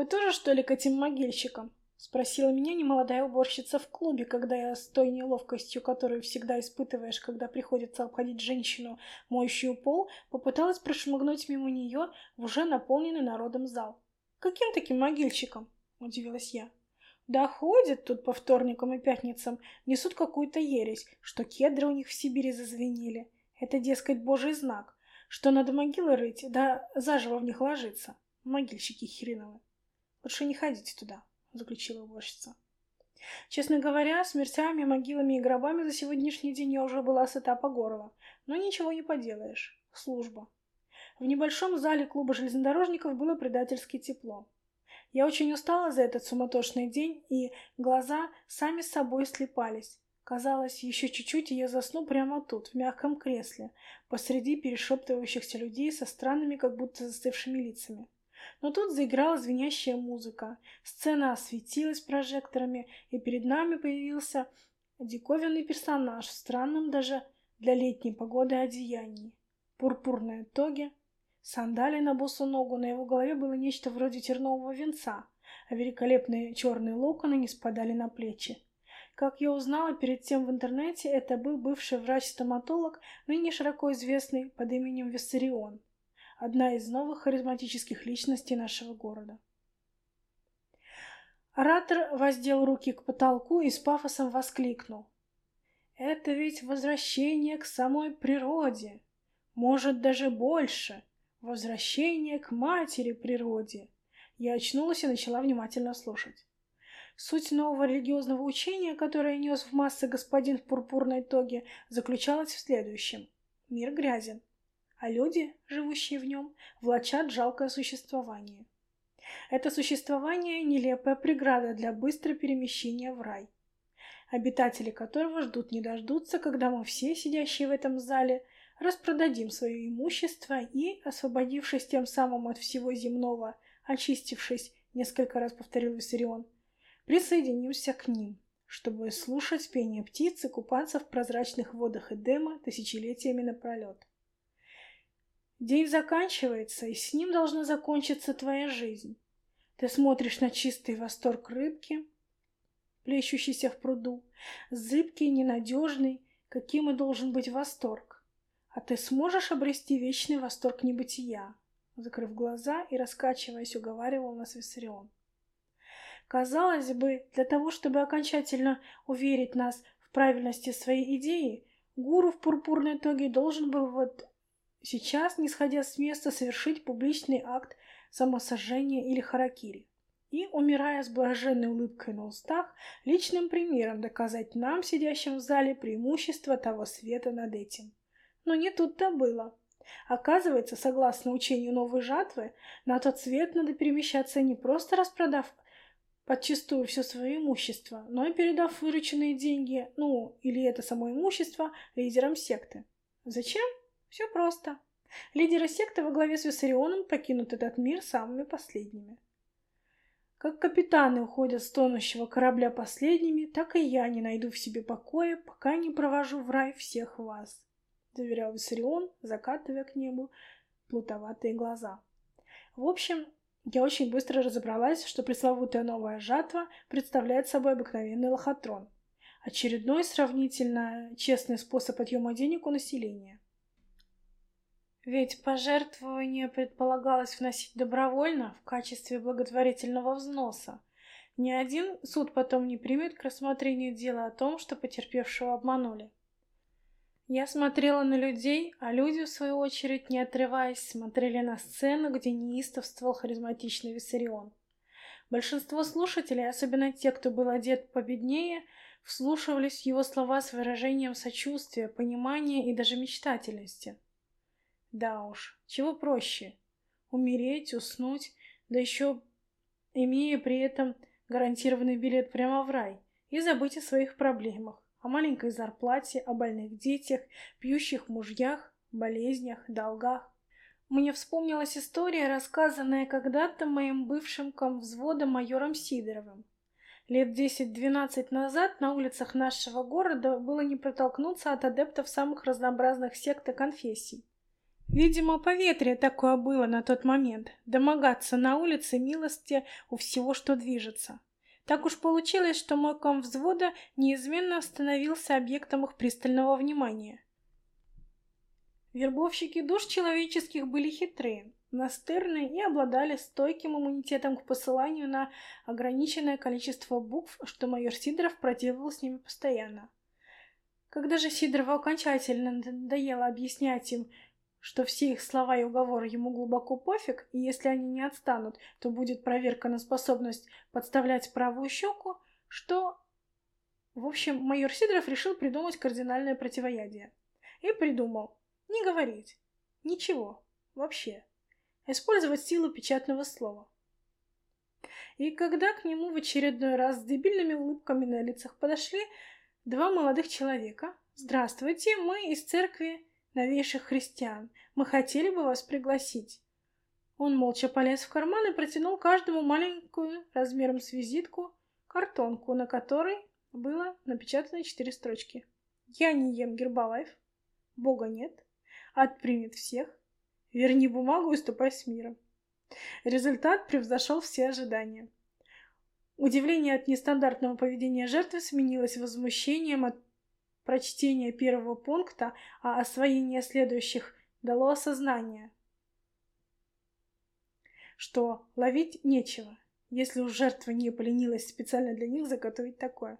«Вы тоже, что ли, к этим могильщикам?» — спросила меня немолодая уборщица в клубе, когда я с той неловкостью, которую всегда испытываешь, когда приходится обходить женщину, моющую пол, попыталась прошмыгнуть мимо нее в уже наполненный народом зал. «Каким таким могильщиком?» — удивилась я. Да ходят тут по вторникам и пятницам, несут какую-то ересь, что кедры у них в Сибири зазвенели. Это, дескать, божий знак, что надо могилы рыть, да заживо в них ложиться. Могильщики хреновы. Лучше не ходите туда, заключила уборщица. Честно говоря, смертями, могилами и гробами за сегодняшний день я уже была сыта по горло. Но ничего не поделаешь. Служба. В небольшом зале клуба железнодорожников было предательски тепло. Я очень устала за этот суматошный день, и глаза сами с собой слепались. Казалось, еще чуть-чуть, и я засну прямо тут, в мягком кресле, посреди перешептывающихся людей со странными, как будто застывшими лицами. Но тут заиграла звенящая музыка, сцена осветилась прожекторами, и перед нами появился диковинный персонаж в странном даже для летней погоды одеянии. Пурпурные тоги, сандали на босу ногу, на его голове было нечто вроде тернового венца, а великолепные черные локоны не спадали на плечи. Как я узнала перед тем в интернете, это был бывший врач-стоматолог, ныне широко известный под именем Виссарион одна из новых харизматических личностей нашего города. Оратор воздел руки к потолку и с пафосом воскликнул. «Это ведь возвращение к самой природе, может, даже больше, возвращение к матери природе». Я очнулась и начала внимательно слушать. Суть нового религиозного учения, которое нес в массы господин в пурпурной тоге, заключалась в следующем. Мир грязен а люди, живущие в нем, влачат жалкое существование. Это существование – нелепая преграда для быстрого перемещения в рай, обитатели которого ждут не дождутся, когда мы все, сидящие в этом зале, распродадим свое имущество и, освободившись тем самым от всего земного, очистившись, несколько раз повторил Виссарион, присоединимся к ним, чтобы слушать пение птиц и купаться в прозрачных водах Эдема тысячелетиями напролет. День заканчивается, и с ним должна закончиться твоя жизнь. Ты смотришь на чистый восторг рыбки, плещущейся в пруду, зыбкий, ненадежный, каким и должен быть восторг. А ты сможешь обрести вечный восторг небытия, закрыв глаза и раскачиваясь, уговаривал нас Виссарион. Казалось бы, для того, чтобы окончательно уверить нас в правильности своей идеи, гуру в пурпурной тоге должен был вот Сейчас, не сходя с места, совершить публичный акт самосожжения или харакири. И, умирая с блаженной улыбкой на устах, личным примером доказать нам, сидящим в зале, преимущество того света над этим. Но не тут-то было. Оказывается, согласно учению новой жатвы, на тот свет надо перемещаться не просто распродав подчистую все свое имущество, но и передав вырученные деньги, ну, или это само имущество, лидерам секты. Зачем? Все просто. Лидеры секты во главе с Виссарионом покинут этот мир самыми последними. Как капитаны уходят с тонущего корабля последними, так и я не найду в себе покоя, пока не провожу в рай всех вас, — заверял Виссарион, закатывая к небу плутоватые глаза. В общем, я очень быстро разобралась, что пресловутая новая жатва представляет собой обыкновенный лохотрон. Очередной сравнительно честный способ отъема денег у населения. Ведь пожертвование предполагалось вносить добровольно в качестве благотворительного взноса. Ни один суд потом не примет к рассмотрению дела о том, что потерпевшего обманули. Я смотрела на людей, а люди, в свою очередь, не отрываясь, смотрели на сцену, где неистовствовал харизматичный Виссарион. Большинство слушателей, особенно те, кто был одет победнее, вслушивались в его слова с выражением сочувствия, понимания и даже мечтательности. Да уж, чего проще? Умереть, уснуть, да еще имея при этом гарантированный билет прямо в рай, и забыть о своих проблемах, о маленькой зарплате, о больных детях, пьющих мужьях, болезнях, долгах. Мне вспомнилась история, рассказанная когда-то моим бывшим комвзводом майором Сидоровым. Лет десять-двенадцать назад на улицах нашего города было не протолкнуться от адептов самых разнообразных сект и конфессий. Видимо, поветрие такое было на тот момент, домогаться на улице милости у всего, что движется. Так уж получилось, что мой ком взвода неизменно становился объектом их пристального внимания. Вербовщики душ человеческих были хитрые, настырные и обладали стойким иммунитетом к посыланию на ограниченное количество букв, что майор Сидоров проделывал с ними постоянно. Когда же Сидорову окончательно надоело объяснять им, что все их слова и уговоры ему глубоко пофиг, и если они не отстанут, то будет проверка на способность подставлять правую щеку, что... В общем, майор Сидоров решил придумать кардинальное противоядие. И придумал. Не говорить. Ничего. Вообще. Использовать силу печатного слова. И когда к нему в очередной раз с дебильными улыбками на лицах подошли два молодых человека. «Здравствуйте, мы из церкви новейших христиан. Мы хотели бы вас пригласить». Он молча полез в карман и протянул каждому маленькую, размером с визитку, картонку, на которой было напечатано четыре строчки. «Я не ем Гербалайф. Бога нет. Отпримет всех. Верни бумагу и ступай с миром». Результат превзошел все ожидания. Удивление от нестандартного поведения жертвы сменилось возмущением от прочтения первого пункта, а освоение следующих дало осознание, что ловить нечего, если уж жертва не поленилась специально для них заготовить такое.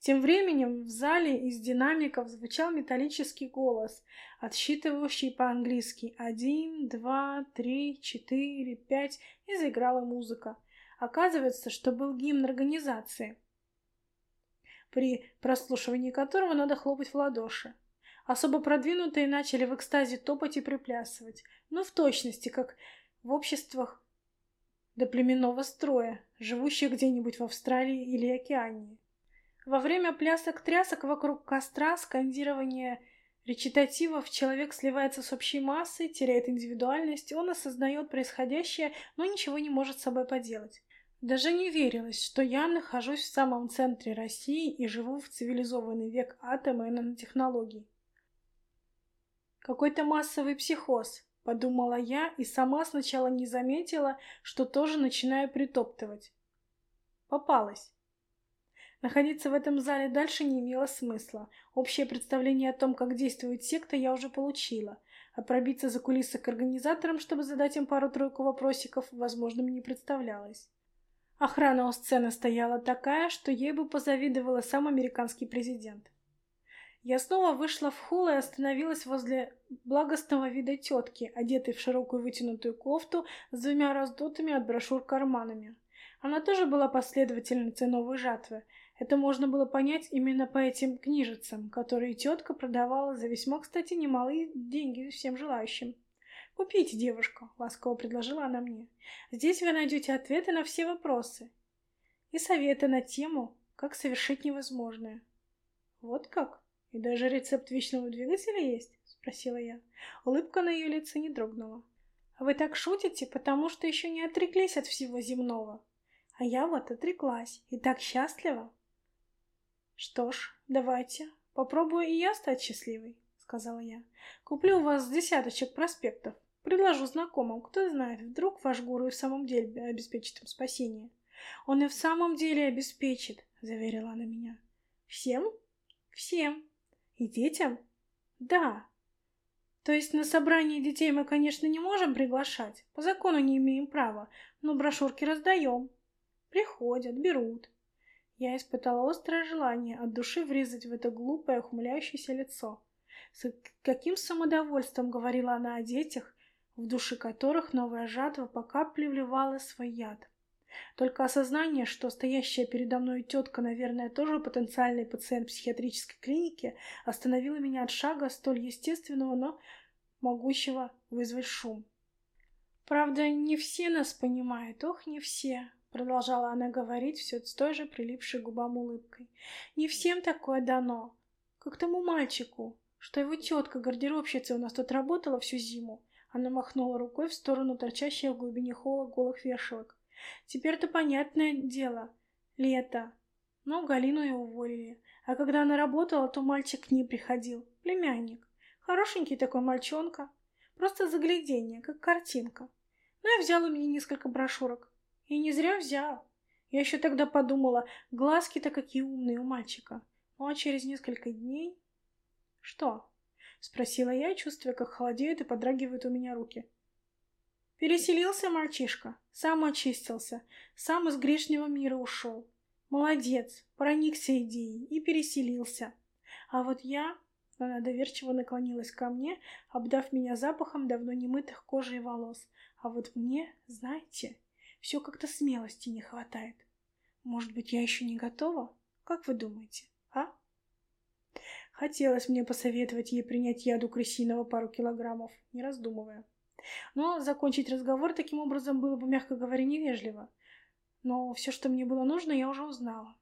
Тем временем в зале из динамиков звучал металлический голос, отсчитывающий по-английски «один, два, три, четыре, пять» и заиграла музыка. Оказывается, что был гимн организации, при прослушивании которого надо хлопать в ладоши. Особо продвинутые начали в экстазе топать и приплясывать, но в точности, как в обществах до племенного строя, живущих где-нибудь в Австралии или Океании. Во время плясок-трясок вокруг костра, скандирования речитативов человек сливается с общей массой, теряет индивидуальность, он осознает происходящее, но ничего не может с собой поделать. Даже не верилось, что я нахожусь в самом центре России и живу в цивилизованный век атома и нанотехнологий. Какой-то массовый психоз, подумала я и сама сначала не заметила, что тоже начинаю притоптывать. Попалась. Находиться в этом зале дальше не имело смысла. Общее представление о том, как действует секта, я уже получила, а пробиться за кулисы к организаторам, чтобы задать им пару-тройку вопросиков, возможным не представлялось. Охрана у сцены стояла такая, что ей бы позавидовала сам американский президент. Я снова вышла в холл и остановилась возле благостного вида тетки, одетой в широкую вытянутую кофту с двумя раздутыми от брошюр карманами. Она тоже была последовательницей новой жатвы. Это можно было понять именно по этим книжицам, которые тетка продавала за весьма, кстати, немалые деньги всем желающим. «Купите, девушка», — ласково предложила она мне. «Здесь вы найдете ответы на все вопросы и советы на тему, как совершить невозможное». «Вот как? И даже рецепт вечного двигателя есть?» — спросила я. Улыбка на ее лице не дрогнула. «Вы так шутите, потому что еще не отреклись от всего земного. А я вот отреклась и так счастлива». «Что ж, давайте, попробую и я стать счастливой», — сказала я. «Куплю у вас десяточек проспектов. Предложу знакомым, кто знает, вдруг ваш гуру и в самом деле обеспечит им спасение. Он и в самом деле обеспечит, заверила она меня. Всем? Всем. И детям? Да. То есть на собрание детей мы, конечно, не можем приглашать, по закону не имеем права, но брошюрки раздаем. Приходят, берут. Я испытала острое желание от души врезать в это глупое, ухмыляющееся лицо. С каким самодовольством говорила она о детях, в души которых новая жатва по капле вливала свой яд. Только осознание, что стоящая передо мной тетка, наверное, тоже потенциальный пациент психиатрической клиники, остановило меня от шага столь естественного, но могущего вызвать шум. «Правда, не все нас понимают, ох, не все», — продолжала она говорить все с той же прилипшей губам улыбкой. «Не всем такое дано, как тому мальчику, что его тетка, гардеробщица, у нас тут работала всю зиму, она махнула рукой в сторону торчащих в глубине холла голых вешалок. Теперь-то понятное дело. Лето. Но Галину и уволили. А когда она работала, то мальчик к ней приходил. Племянник. Хорошенький такой мальчонка. Просто заглядение, как картинка. Ну, я взял у меня несколько брошюрок. И не зря взял. Я еще тогда подумала, глазки-то какие умные у мальчика. Ну, а через несколько дней... Что? Спросила я, чувствуя, как холодеют и подрагивают у меня руки. Переселился мальчишка, сам очистился, сам из грешного мира ушел. Молодец, проникся идеей и переселился. А вот я... Она доверчиво наклонилась ко мне, обдав меня запахом давно немытых кожи и волос. А вот мне, знаете, все как-то смелости не хватает. Может быть, я еще не готова? Как вы думаете? Хотелось мне посоветовать ей принять яду крысиного пару килограммов, не раздумывая. Но закончить разговор таким образом было бы, мягко говоря, невежливо. Но все, что мне было нужно, я уже узнала.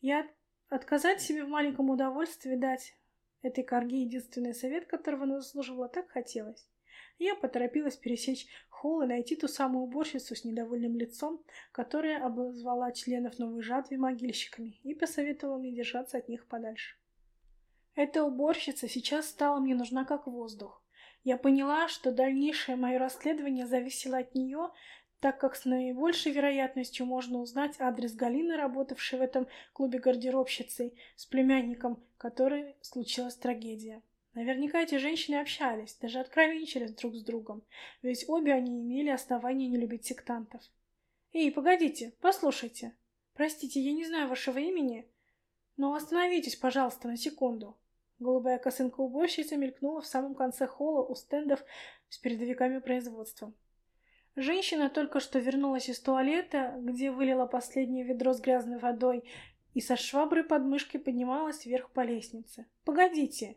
Я отказать себе в маленьком удовольствии дать этой корге единственный совет, которого она заслуживала, так хотелось. Я поторопилась пересечь холл и найти ту самую уборщицу с недовольным лицом, которая обозвала членов новой жатвы могильщиками и посоветовала мне держаться от них подальше. Эта уборщица сейчас стала мне нужна как воздух. Я поняла, что дальнейшее мое расследование зависело от нее, так как с наибольшей вероятностью можно узнать адрес Галины, работавшей в этом клубе гардеробщицей, с племянником, которой случилась трагедия. Наверняка эти женщины общались, даже откровенничались друг с другом, ведь обе они имели основания не любить сектантов. «Эй, погодите, послушайте. Простите, я не знаю вашего имени, но остановитесь, пожалуйста, на секунду». Голубая косынка уборщицы мелькнула в самом конце холла у стендов с передовиками производства. Женщина только что вернулась из туалета, где вылила последнее ведро с грязной водой, и со шваброй под мышкой поднималась вверх по лестнице. «Погодите!»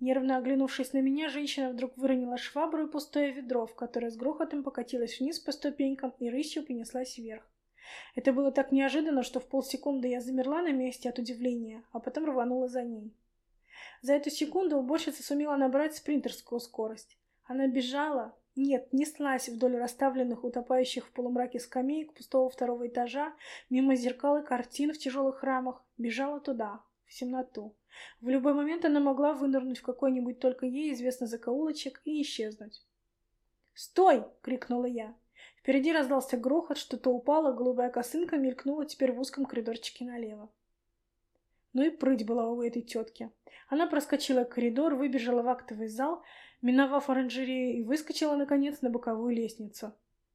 Нервно оглянувшись на меня, женщина вдруг выронила швабру и пустое ведро, в которое с грохотом покатилось вниз по ступенькам и рысью понеслась вверх. Это было так неожиданно, что в полсекунды я замерла на месте от удивления, а потом рванула за ней. За эту секунду уборщица сумела набрать спринтерскую скорость. Она бежала, нет, неслась вдоль расставленных, утопающих в полумраке скамеек пустого второго этажа, мимо зеркал и картин в тяжелых рамах, бежала туда, в темноту. В любой момент она могла вынырнуть в какой-нибудь только ей известный закоулочек и исчезнуть. «Стой!» — крикнула я. Впереди раздался грохот, что-то упало, голубая косынка мелькнула теперь в узком коридорчике налево. Ну и прыть была у этой тетки. Она проскочила коридор, выбежала в актовый зал, миновав оранжерею и выскочила, наконец, на боковую лестницу.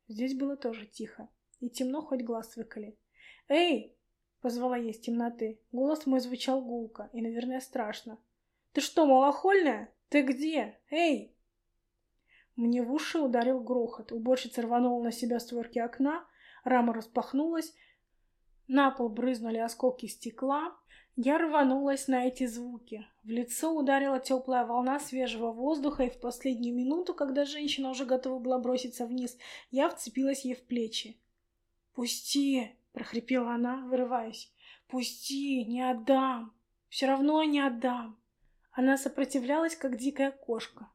Здесь было тоже тихо. И темно, хоть глаз выколи. «Эй, Позвала я из темноты. Голос мой звучал гулко и, наверное, страшно. «Ты что, малохольная? Ты где? Эй!» Мне в уши ударил грохот. Уборщица рванула на себя створки окна, рама распахнулась, на пол брызнули осколки стекла. Я рванулась на эти звуки. В лицо ударила теплая волна свежего воздуха, и в последнюю минуту, когда женщина уже готова была броситься вниз, я вцепилась ей в плечи. «Пусти!» прохрипела она, вырываясь. «Пусти, не отдам! Все равно не отдам!» Она сопротивлялась, как дикая кошка.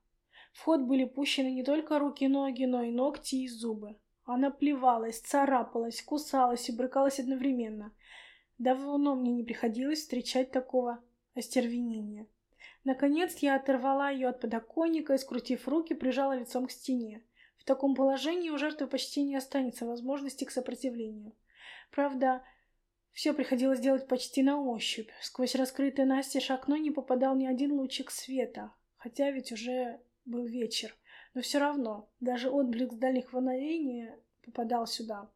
В ход были пущены не только руки и ноги, но и ногти и зубы. Она плевалась, царапалась, кусалась и брыкалась одновременно. Давно мне не приходилось встречать такого остервенения. Наконец я оторвала ее от подоконника и, скрутив руки, прижала лицом к стене. В таком положении у жертвы почти не останется возможности к сопротивлению. Правда, все приходилось делать почти на ощупь. Сквозь раскрытое настежь окно не попадал ни один лучик света, хотя ведь уже был вечер. Но все равно, даже отблик с дальних фонарей попадал сюда.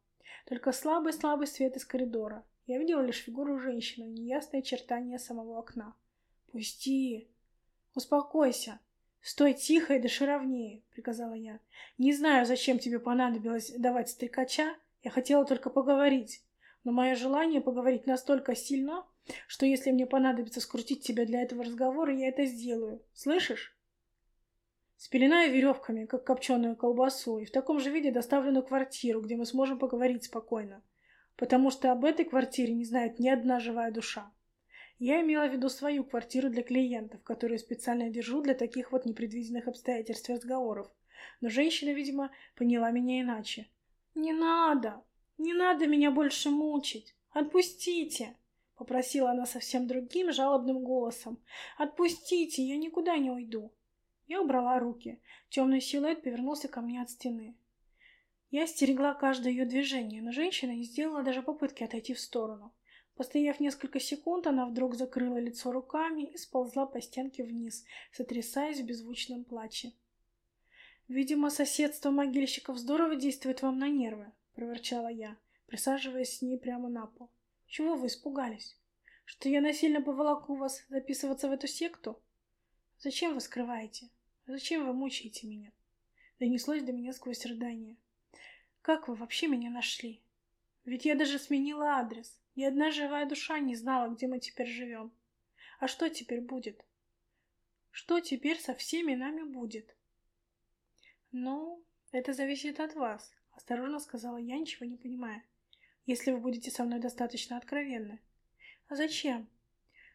Только слабый-слабый свет из коридора. Я видела лишь фигуру женщины, неясное очертание самого окна. «Пусти! Успокойся! Стой тихо и дыши ровнее!» — приказала я. «Не знаю, зачем тебе понадобилось давать стрекача, я хотела только поговорить, но мое желание поговорить настолько сильно, что если мне понадобится скрутить тебя для этого разговора, я это сделаю. Слышишь? Спеленаю веревками, как копченую колбасу, и в таком же виде доставленную квартиру, где мы сможем поговорить спокойно. Потому что об этой квартире не знает ни одна живая душа. Я имела в виду свою квартиру для клиентов, которую специально держу для таких вот непредвиденных обстоятельств и разговоров. Но женщина, видимо, поняла меня иначе. «Не надо! Не надо меня больше мучить! Отпустите!» — попросила она совсем другим жалобным голосом. «Отпустите, я никуда не уйду!» Я убрала руки. Темный силуэт повернулся ко мне от стены. Я стерегла каждое ее движение, но женщина не сделала даже попытки отойти в сторону. Постояв несколько секунд, она вдруг закрыла лицо руками и сползла по стенке вниз, сотрясаясь в беззвучном плаче. «Видимо, соседство могильщиков здорово действует вам на нервы», — проворчала я, присаживаясь с ней прямо на пол. «Чего вы испугались? Что я насильно поволоку вас записываться в эту секту? Зачем вы скрываете? Зачем вы мучаете меня?» Донеслось до меня сквозь рыдание. «Как вы вообще меня нашли? Ведь я даже сменила адрес. Ни одна живая душа не знала, где мы теперь живем. А что теперь будет? Что теперь со всеми нами будет?» «Ну, это зависит от вас», — осторожно сказала я, ничего не понимая. «Если вы будете со мной достаточно откровенны». «А зачем?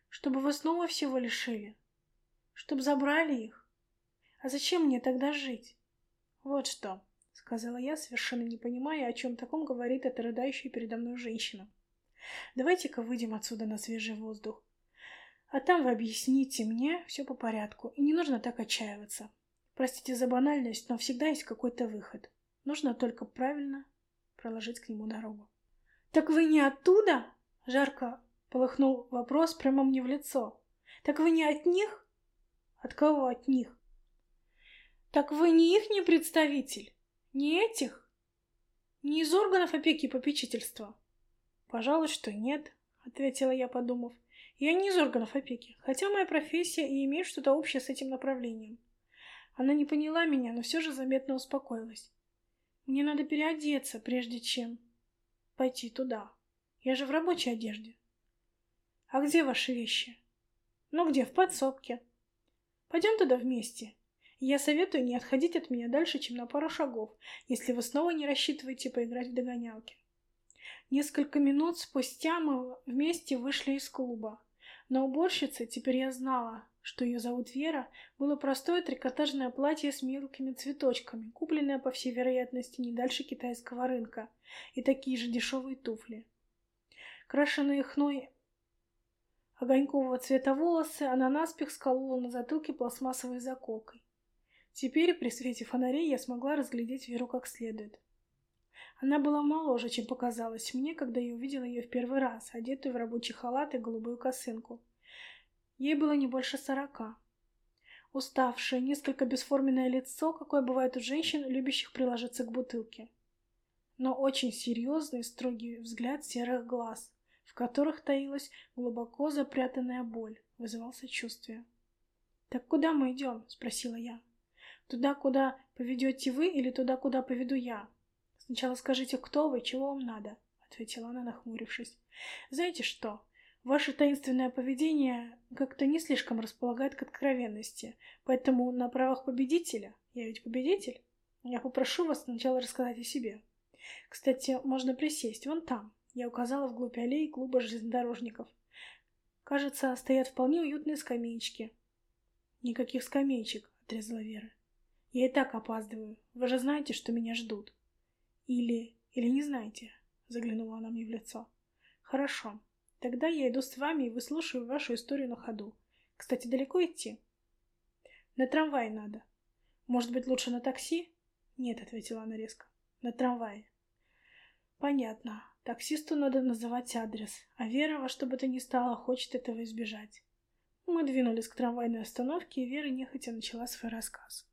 Чтобы вы снова всего лишили? Чтобы забрали их? А зачем мне тогда жить?» «Вот что», — сказала я, совершенно не понимая, о чем таком говорит эта рыдающая передо мной женщина. «Давайте-ка выйдем отсюда на свежий воздух. А там вы объясните мне все по порядку, и не нужно так отчаиваться. Простите за банальность, но всегда есть какой-то выход. Нужно только правильно проложить к нему дорогу. «Так вы не оттуда?» — жарко полыхнул вопрос прямо мне в лицо. «Так вы не от них?» «От кого от них?» «Так вы не их не представитель? Не этих? Не из органов опеки и попечительства?» «Пожалуй, что нет», — ответила я, подумав. «Я не из органов опеки, хотя моя профессия и имеет что-то общее с этим направлением. Она не поняла меня, но все же заметно успокоилась. Мне надо переодеться, прежде чем пойти туда. Я же в рабочей одежде. А где ваши вещи? Ну где, в подсобке. Пойдем туда вместе. Я советую не отходить от меня дальше, чем на пару шагов, если вы снова не рассчитываете поиграть в догонялки. Несколько минут спустя мы вместе вышли из клуба. Но уборщица, теперь я знала, что ее зовут Вера, было простое трикотажное платье с мелкими цветочками, купленное, по всей вероятности, не дальше китайского рынка, и такие же дешевые туфли. Крашеные хной огонькового цвета волосы она наспех сколола на затылке пластмассовой заколкой. Теперь при свете фонарей я смогла разглядеть Веру как следует. Она была моложе, чем показалось мне, когда я увидела ее в первый раз, одетую в рабочий халат и голубую косынку. Ей было не больше сорока. Уставшее, несколько бесформенное лицо, какое бывает у женщин, любящих приложиться к бутылке. Но очень серьезный, строгий взгляд серых глаз, которых таилась глубоко запрятанная боль, вызывал сочувствие. «Так куда мы идем?» — спросила я. «Туда, куда поведете вы, или туда, куда поведу я?» «Сначала скажите, кто вы, чего вам надо?» — ответила она, нахмурившись. «Знаете что? Ваше таинственное поведение как-то не слишком располагает к откровенности, поэтому на правах победителя, я ведь победитель, я попрошу вас сначала рассказать о себе. Кстати, можно присесть вон там. Я указала вглубь аллеи клуба железнодорожников. Кажется, стоят вполне уютные скамеечки. Никаких скамеечек, отрезала Вера. Я и так опаздываю. Вы же знаете, что меня ждут. Или... или не знаете? Заглянула она мне в лицо. Хорошо. Тогда я иду с вами и выслушаю вашу историю на ходу. Кстати, далеко идти? На трамвай надо. Может быть, лучше на такси? Нет, ответила она резко. На трамвае. Понятно. Таксисту надо называть адрес, а Вера во что бы то ни стало хочет этого избежать. Мы двинулись к трамвайной остановке, и Вера нехотя начала свой рассказ.